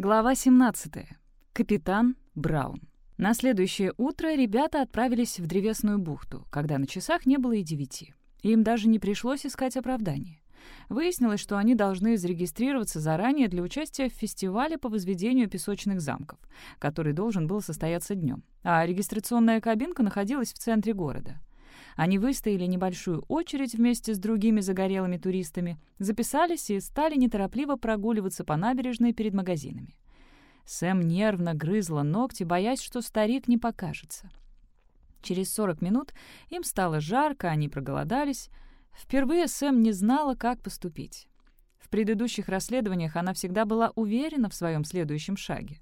Глава 17. Капитан Браун. На следующее утро ребята отправились в Древесную бухту, когда на часах не было и девяти. Им даже не пришлось искать оправдание. Выяснилось, что они должны зарегистрироваться заранее для участия в фестивале по возведению песочных замков, который должен был состояться днем, а регистрационная кабинка находилась в центре города. Они выстояли небольшую очередь вместе с другими загорелыми туристами, записались и стали неторопливо прогуливаться по набережной перед магазинами. Сэм нервно грызла ногти, боясь, что старик не покажется. Через 40 минут им стало жарко, они проголодались. Впервые Сэм не знала, как поступить. В предыдущих расследованиях она всегда была уверена в своем следующем шаге.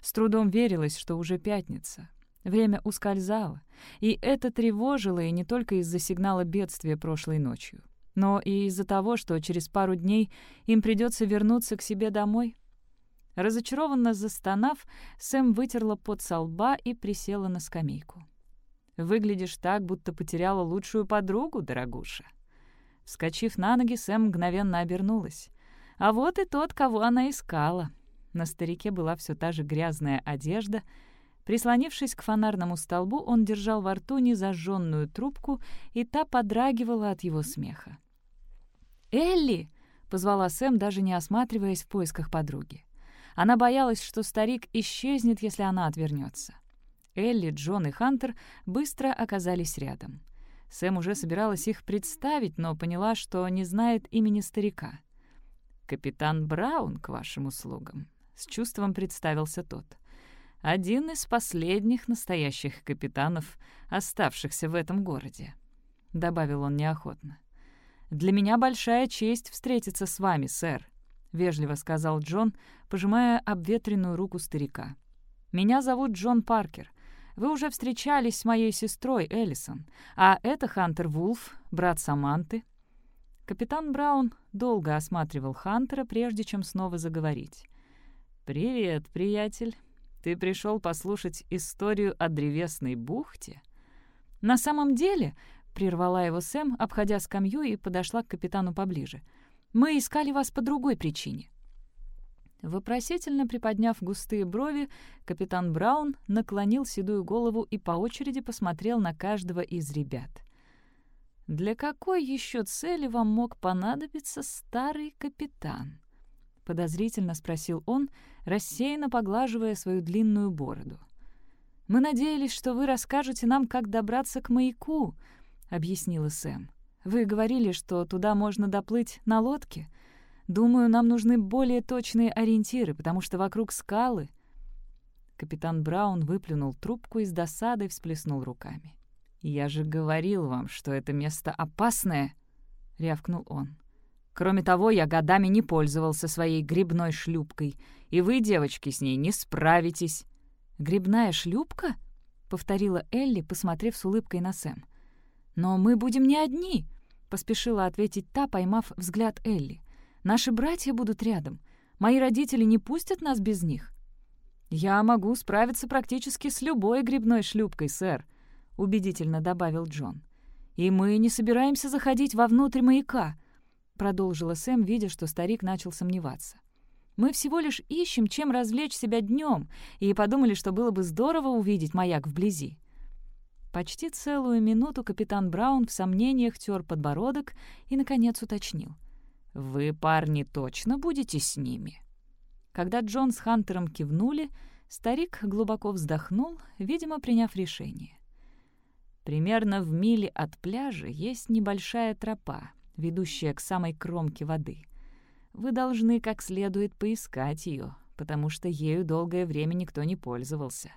С трудом верилось, что уже пятница. Время ускользало, и это тревожило и не только из-за сигнала бедствия прошлой ночью, но и из-за того, что через пару дней им придется вернуться к себе домой. Разочарованно застонав, Сэм вытерла пот со лба и присела на скамейку. «Выглядишь так, будто потеряла лучшую подругу, дорогуша». Вскочив на ноги, Сэм мгновенно обернулась. А вот и тот, кого она искала. На старике была все та же грязная одежда — Прислонившись к фонарному столбу, он держал во рту незажженную трубку, и та подрагивала от его смеха. «Элли!» — позвала Сэм, даже не осматриваясь в поисках подруги. Она боялась, что старик исчезнет, если она отвернется. Элли, Джон и Хантер быстро оказались рядом. Сэм уже собиралась их представить, но поняла, что не знает имени старика. «Капитан Браун к вашим услугам», — с чувством представился тот — один из последних настоящих капитанов, оставшихся в этом городе», — добавил он неохотно. «Для меня большая честь встретиться с вами, сэр», — вежливо сказал Джон, пожимая обветренную руку старика. «Меня зовут Джон Паркер. Вы уже встречались с моей сестрой Эллисон, а это Хантер Вулф, брат Саманты». Капитан Браун долго осматривал Хантера, прежде чем снова заговорить. «Привет, приятель. Ты пришел послушать историю о древесной бухте?» «На самом деле», — прервала его Сэм, обходя скамью и подошла к капитану поближе, «мы искали вас по другой причине». Вопросительно приподняв густые брови, капитан Браун наклонил седую голову и по очереди посмотрел на каждого из ребят. «Для какой еще цели вам мог понадобиться старый капитан?» — подозрительно спросил он, рассеянно поглаживая свою длинную бороду. «Мы надеялись, что вы расскажете нам, как добраться к маяку», — объяснила Сэм. «Вы говорили, что туда можно доплыть на лодке. Думаю, нам нужны более точные ориентиры, потому что вокруг скалы». Капитан Браун выплюнул трубку и с досадой всплеснул руками. «Я же говорил вам, что это место опасное!» — рявкнул он. Кроме того, я годами не пользовался своей грибной шлюпкой, и вы, девочки, с ней не справитесь». «Грибная шлюпка?» — повторила Элли, посмотрев с улыбкой на Сэм. «Но мы будем не одни», — поспешила ответить та, поймав взгляд Элли. «Наши братья будут рядом. Мои родители не пустят нас без них». «Я могу справиться практически с любой грибной шлюпкой, сэр», — убедительно добавил Джон. «И мы не собираемся заходить вовнутрь маяка продолжила Сэм, видя, что старик начал сомневаться. «Мы всего лишь ищем, чем развлечь себя днем, и подумали, что было бы здорово увидеть маяк вблизи». Почти целую минуту капитан Браун в сомнениях тер подбородок и, наконец, уточнил. «Вы, парни, точно будете с ними?» Когда Джон с Хантером кивнули, старик глубоко вздохнул, видимо, приняв решение. Примерно в миле от пляжа есть небольшая тропа, ведущая к самой кромке воды. Вы должны как следует поискать ее, потому что ею долгое время никто не пользовался.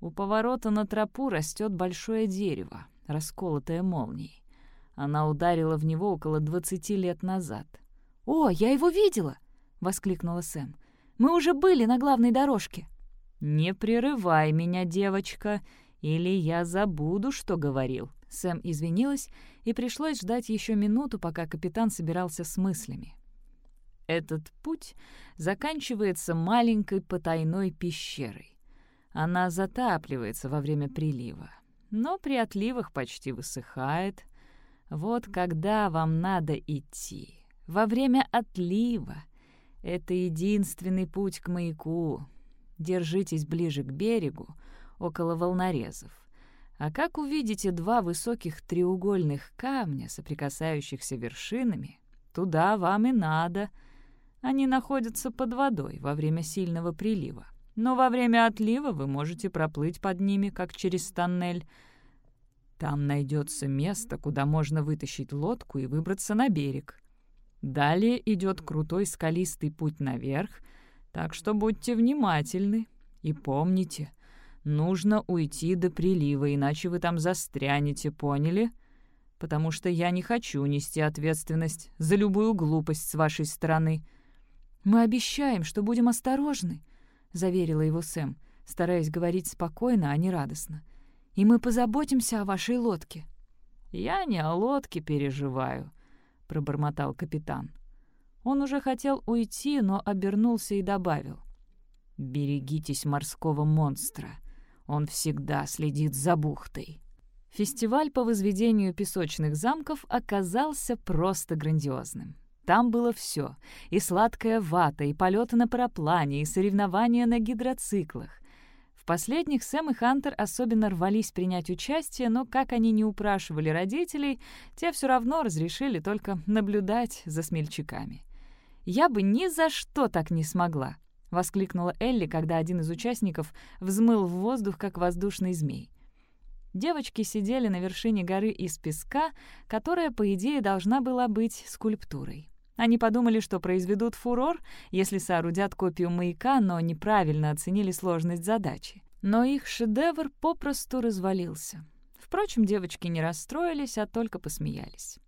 У поворота на тропу растет большое дерево, расколотое молнией. Она ударила в него около 20 лет назад. «О, я его видела!» — воскликнула Сэм. «Мы уже были на главной дорожке». «Не прерывай меня, девочка, или я забуду, что говорил», Сэм извинилась, и пришлось ждать еще минуту, пока капитан собирался с мыслями. Этот путь заканчивается маленькой потайной пещерой. Она затапливается во время прилива, но при отливах почти высыхает. Вот когда вам надо идти, во время отлива, Это единственный путь к маяку. Держитесь ближе к берегу, около волнорезов. А как увидите два высоких треугольных камня, соприкасающихся вершинами, туда вам и надо. Они находятся под водой во время сильного прилива. Но во время отлива вы можете проплыть под ними, как через тоннель. Там найдется место, куда можно вытащить лодку и выбраться на берег. Далее идет крутой скалистый путь наверх, так что будьте внимательны и помните, нужно уйти до прилива, иначе вы там застрянете, поняли? Потому что я не хочу нести ответственность за любую глупость с вашей стороны. Мы обещаем, что будем осторожны, заверила его Сэм, стараясь говорить спокойно, а не радостно. «И мы позаботимся о вашей лодке». «Я не о лодке переживаю», — пробормотал капитан. Он уже хотел уйти, но обернулся и добавил. «Берегитесь морского монстра. Он всегда следит за бухтой». Фестиваль по возведению песочных замков оказался просто грандиозным. Там было все — и сладкая вата, и полеты на параплане, и соревнования на гидроциклах. В последних Сэм и Хантер особенно рвались принять участие, но как они не упрашивали родителей, те все равно разрешили только наблюдать за смельчаками. «Я бы ни за что так не смогла!» — воскликнула Элли, когда один из участников взмыл в воздух, как воздушный змей. Девочки сидели на вершине горы из песка, которая, по идее, должна была быть скульптурой. Они подумали, что произведут фурор, если соорудят копию маяка, но неправильно оценили сложность задачи. Но их шедевр попросту развалился. Впрочем, девочки не расстроились, а только посмеялись.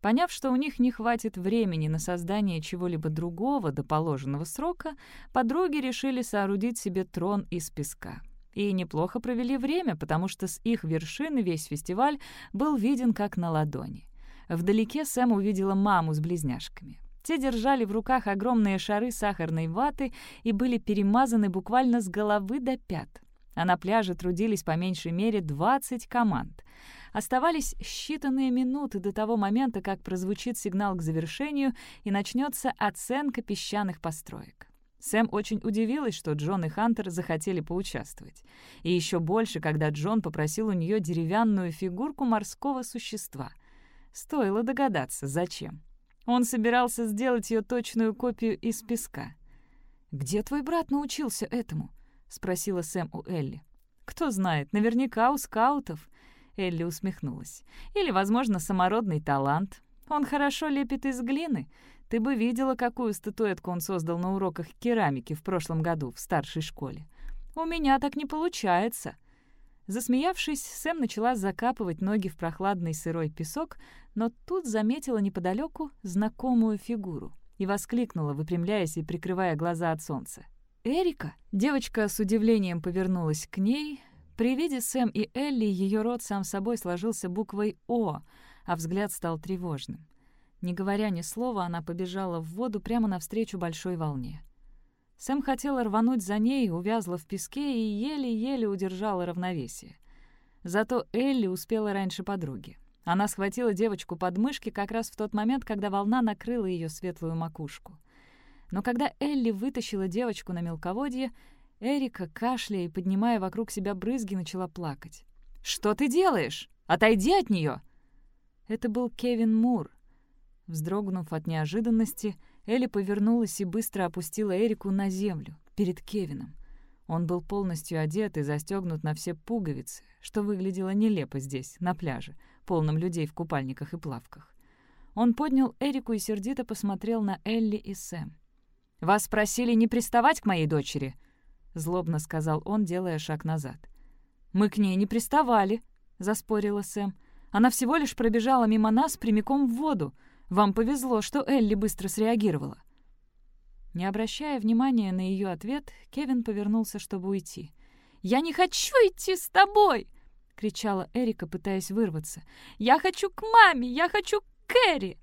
Поняв, что у них не хватит времени на создание чего-либо другого до положенного срока, подруги решили соорудить себе трон из песка. И неплохо провели время, потому что с их вершины весь фестиваль был виден как на ладони. Вдалеке Сэм увидела маму с близняшками. Те держали в руках огромные шары сахарной ваты и были перемазаны буквально с головы до пят. А на пляже трудились по меньшей мере 20 команд. Оставались считанные минуты до того момента, как прозвучит сигнал к завершению и начнется оценка песчаных построек. Сэм очень удивилась, что Джон и Хантер захотели поучаствовать. И еще больше, когда Джон попросил у нее деревянную фигурку морского существа — Стоило догадаться, зачем. Он собирался сделать ее точную копию из песка. «Где твой брат научился этому?» — спросила Сэм у Элли. «Кто знает, наверняка у скаутов». Элли усмехнулась. «Или, возможно, самородный талант. Он хорошо лепит из глины. Ты бы видела, какую статуэтку он создал на уроках керамики в прошлом году в старшей школе. У меня так не получается». Засмеявшись, Сэм начала закапывать ноги в прохладный сырой песок, но тут заметила неподалеку знакомую фигуру и воскликнула, выпрямляясь и прикрывая глаза от солнца. «Эрика!» Девочка с удивлением повернулась к ней. При виде Сэм и Элли ее рот сам собой сложился буквой «О», а взгляд стал тревожным. Не говоря ни слова, она побежала в воду прямо навстречу большой волне. Сэм хотела рвануть за ней, увязла в песке и еле-еле удержала равновесие. Зато Элли успела раньше подруги. Она схватила девочку под мышки как раз в тот момент, когда волна накрыла ее светлую макушку. Но когда Элли вытащила девочку на мелководье, Эрика, кашляя и поднимая вокруг себя брызги, начала плакать. «Что ты делаешь? Отойди от нее!» Это был Кевин Мур. Вздрогнув от неожиданности, Элли повернулась и быстро опустила Эрику на землю, перед Кевином. Он был полностью одет и застегнут на все пуговицы, что выглядело нелепо здесь, на пляже, полном людей в купальниках и плавках. Он поднял Эрику и сердито посмотрел на Элли и Сэм. «Вас просили не приставать к моей дочери», — злобно сказал он, делая шаг назад. «Мы к ней не приставали», — заспорила Сэм. «Она всего лишь пробежала мимо нас прямиком в воду. Вам повезло, что Элли быстро среагировала». Не обращая внимания на ее ответ, Кевин повернулся, чтобы уйти. «Я не хочу идти с тобой!» — кричала Эрика, пытаясь вырваться. «Я хочу к маме! Я хочу к Кэрри!»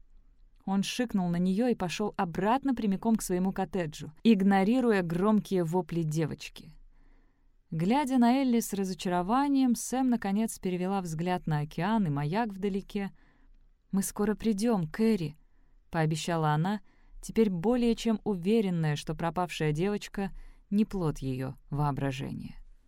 Он шикнул на нее и пошел обратно прямиком к своему коттеджу, игнорируя громкие вопли девочки. Глядя на Элли с разочарованием, Сэм наконец перевела взгляд на океан и маяк вдалеке — «Мы скоро придем, Кэрри», — пообещала она, теперь более чем уверенная, что пропавшая девочка — не плод ее воображения.